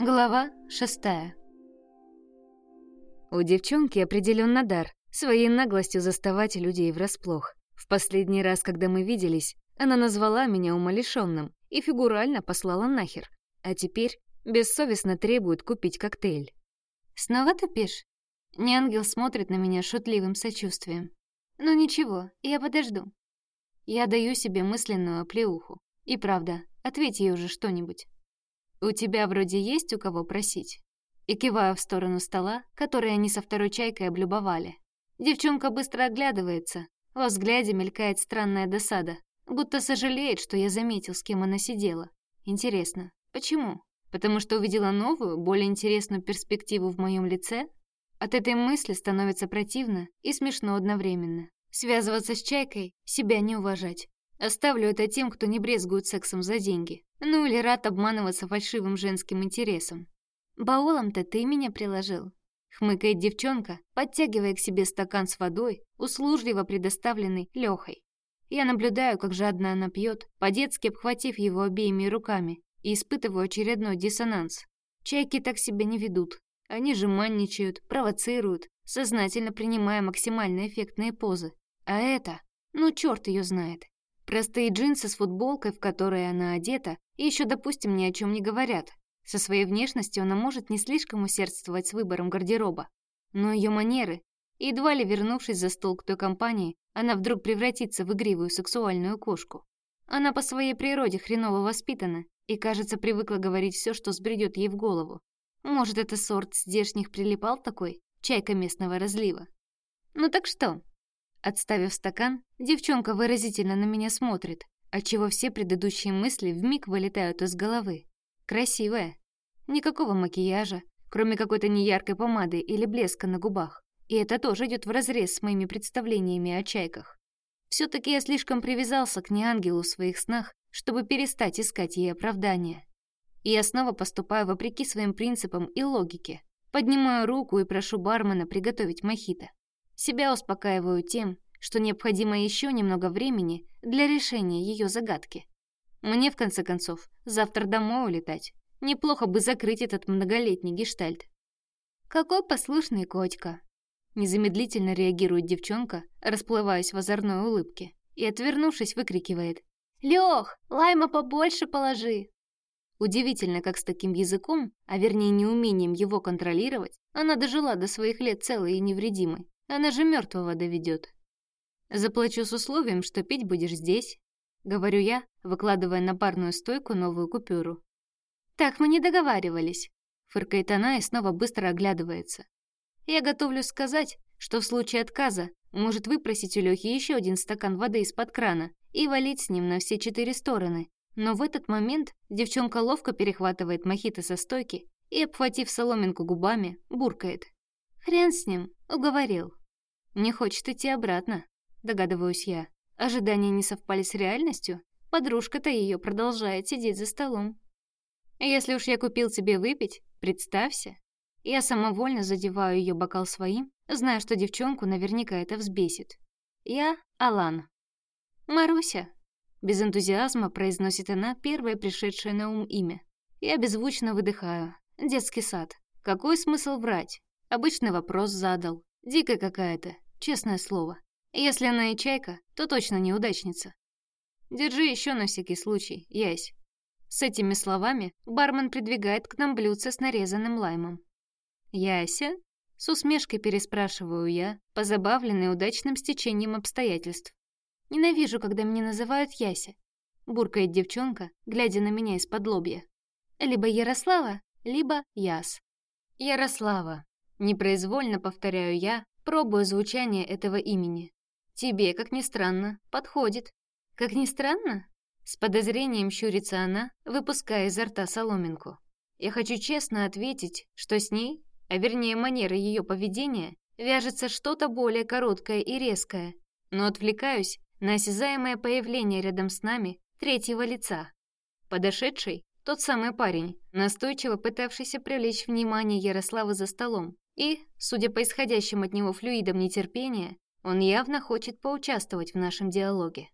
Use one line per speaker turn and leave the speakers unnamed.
Глава шестая. У девчонки определенно дар, своей наглостью заставать людей врасплох. В последний раз, когда мы виделись, она назвала меня умалишенным и фигурально послала нахер. А теперь бессовестно требует купить коктейль. «Снова тупишь?» Неангел смотрит на меня шутливым сочувствием. «Ну ничего, я подожду». Я даю себе мысленную оплеуху. И правда, ответь ей уже что-нибудь. «У тебя вроде есть у кого просить?» И киваю в сторону стола, который они со второй чайкой облюбовали. Девчонка быстро оглядывается. Во взгляде мелькает странная досада, будто сожалеет, что я заметил, с кем она сидела. Интересно, почему? Потому что увидела новую, более интересную перспективу в моем лице? От этой мысли становится противно и смешно одновременно. Связываться с чайкой — себя не уважать. Оставлю это тем, кто не брезгует сексом за деньги. Ну или рад обманываться фальшивым женским интересом. «Баулом-то ты меня приложил», — хмыкает девчонка, подтягивая к себе стакан с водой, услужливо предоставленный Лёхой. Я наблюдаю, как жадно она пьет, по-детски обхватив его обеими руками, и испытываю очередной диссонанс. Чайки так себя не ведут. Они же манничают, провоцируют, сознательно принимая максимально эффектные позы. А это, ну черт ее знает. Простые джинсы с футболкой, в которой она одета, и еще, допустим, ни о чем не говорят. Со своей внешностью она может не слишком усердствовать с выбором гардероба. Но ее манеры, едва ли вернувшись за стол к той компании, она вдруг превратится в игривую сексуальную кошку. Она по своей природе хреново воспитана и, кажется, привыкла говорить все, что сбредет ей в голову. Может, это сорт здешних прилипал такой, чайка местного разлива. Ну так что, Отставив стакан, девчонка выразительно на меня смотрит, отчего все предыдущие мысли вмиг вылетают из головы. Красивая. Никакого макияжа, кроме какой-то неяркой помады или блеска на губах. И это тоже идет вразрез с моими представлениями о чайках. все таки я слишком привязался к неангелу в своих снах, чтобы перестать искать ей оправдания. И я снова поступаю вопреки своим принципам и логике. Поднимаю руку и прошу бармена приготовить мохито. Себя успокаиваю тем, что необходимо еще немного времени для решения ее загадки. Мне, в конце концов, завтра домой улетать. Неплохо бы закрыть этот многолетний гештальт. «Какой послушный котика!» Незамедлительно реагирует девчонка, расплываясь в озорной улыбке, и, отвернувшись, выкрикивает. «Лёх, лайма побольше положи!» Удивительно, как с таким языком, а вернее неумением его контролировать, она дожила до своих лет целой и невредимой. Она же мертвого доведет. Заплачу с условием, что пить будешь здесь, говорю я, выкладывая на парную стойку новую купюру. Так мы не договаривались, фыркает она и снова быстро оглядывается. Я готовлюсь сказать, что в случае отказа может выпросить у Лёхи еще один стакан воды из-под крана и валить с ним на все четыре стороны. Но в этот момент девчонка ловко перехватывает мохито со стойки и, обхватив соломинку губами, буркает. «Хрен с ним, уговорил». Не хочет идти обратно, догадываюсь я. Ожидания не совпали с реальностью. Подружка-то ее продолжает сидеть за столом. Если уж я купил тебе выпить, представься. Я самовольно задеваю ее бокал своим, зная, что девчонку наверняка это взбесит. Я Алан. Маруся. Без энтузиазма произносит она первое пришедшее на ум имя. Я беззвучно выдыхаю. Детский сад. Какой смысл врать? Обычный вопрос задал. Дикая какая-то честное слово. Если она и чайка, то точно неудачница. Держи еще на всякий случай, ясь. С этими словами бармен придвигает к нам блюдце с нарезанным лаймом. «Яся?» — с усмешкой переспрашиваю я, позабавленный удачным стечением обстоятельств. «Ненавижу, когда меня называют Яся», — буркает девчонка, глядя на меня из-под лобья. «Либо Ярослава, либо Яс». «Ярослава», — непроизвольно повторяю я, Пробую звучание этого имени. Тебе, как ни странно, подходит. Как ни странно? С подозрением щурится она, выпуская изо рта соломинку. Я хочу честно ответить, что с ней, а вернее манеры ее поведения, вяжется что-то более короткое и резкое, но отвлекаюсь на осязаемое появление рядом с нами третьего лица. Подошедший — тот самый парень, настойчиво пытавшийся привлечь внимание Ярославы за столом. И, судя по исходящим от него флюидам нетерпения, он явно хочет поучаствовать в нашем диалоге.